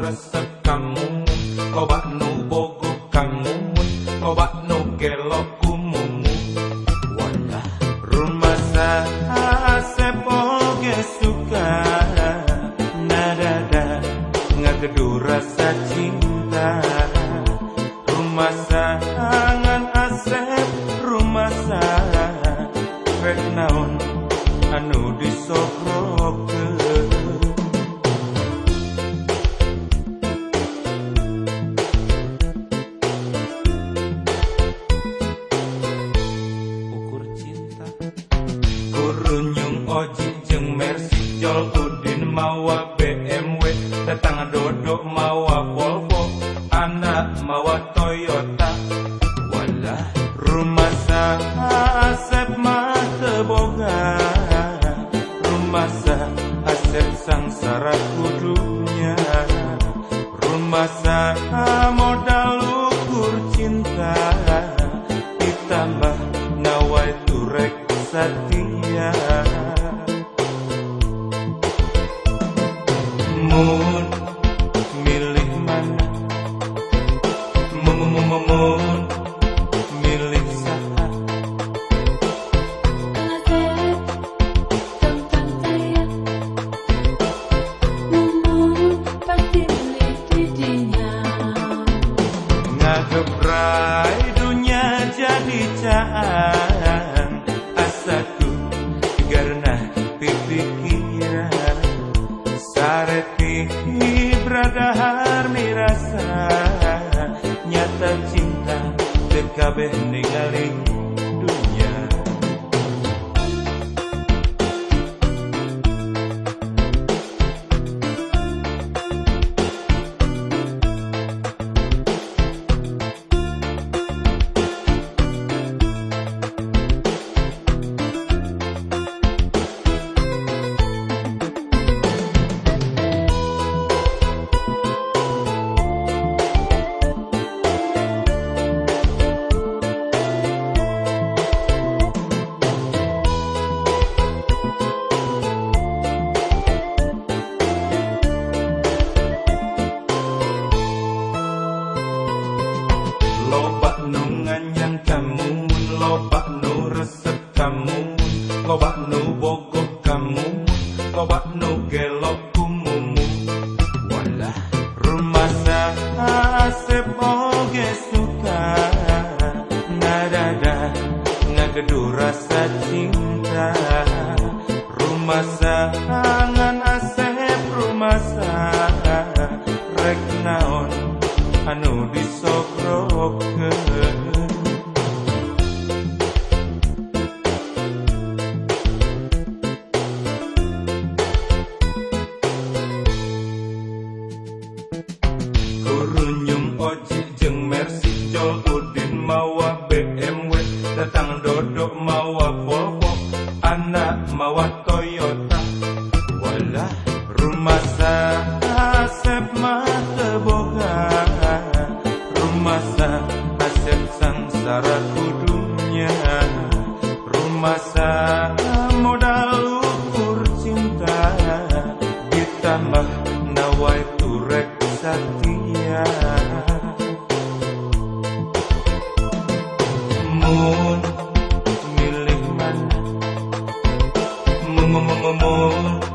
resep kamu Loba nu bogo kamu loba nu gelok kumumu Wadah rumah saya oge suka Nadada ngagedu rasa cinta. Rumah sangan asep rumah sa Rek naon anu disokrokeun Kurunyung oji jeung Mercy Jol Udin mawa BMW Datang dodo mawa Volvo. Anak mawa Toyota. Walah rumah sa Asep mah teboga Rumah sa Asep sangsara kudunya. Rumah sa modal ukur cinta. Ditambah nawai turek setia Mun milih mana Mun mun mun mun milih saha Asep, tentang Mumun pasti dunia. Jadi caan cabe negaré Loba nu nganyang kamu mun loba nu resep kamu mun loba nu bogoh kamu mun loba nu gelok kumumu Walah rumah sa Asep oge suka Nadada ngagedu rasa cinta Rumah sangan anu disokrokeun Kurunyung oji jeung Mercy Jol Udin mawa BMW Datang dodo mawa Volvo Anak mawa sangsara kudunya Rumah sa modal ukur cinta. Ditambah nawai turek setia. Mun milih mana? Mun mun mun mun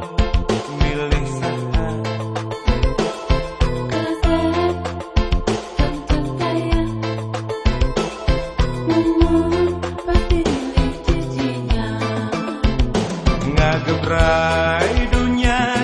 Ngagebrai dunia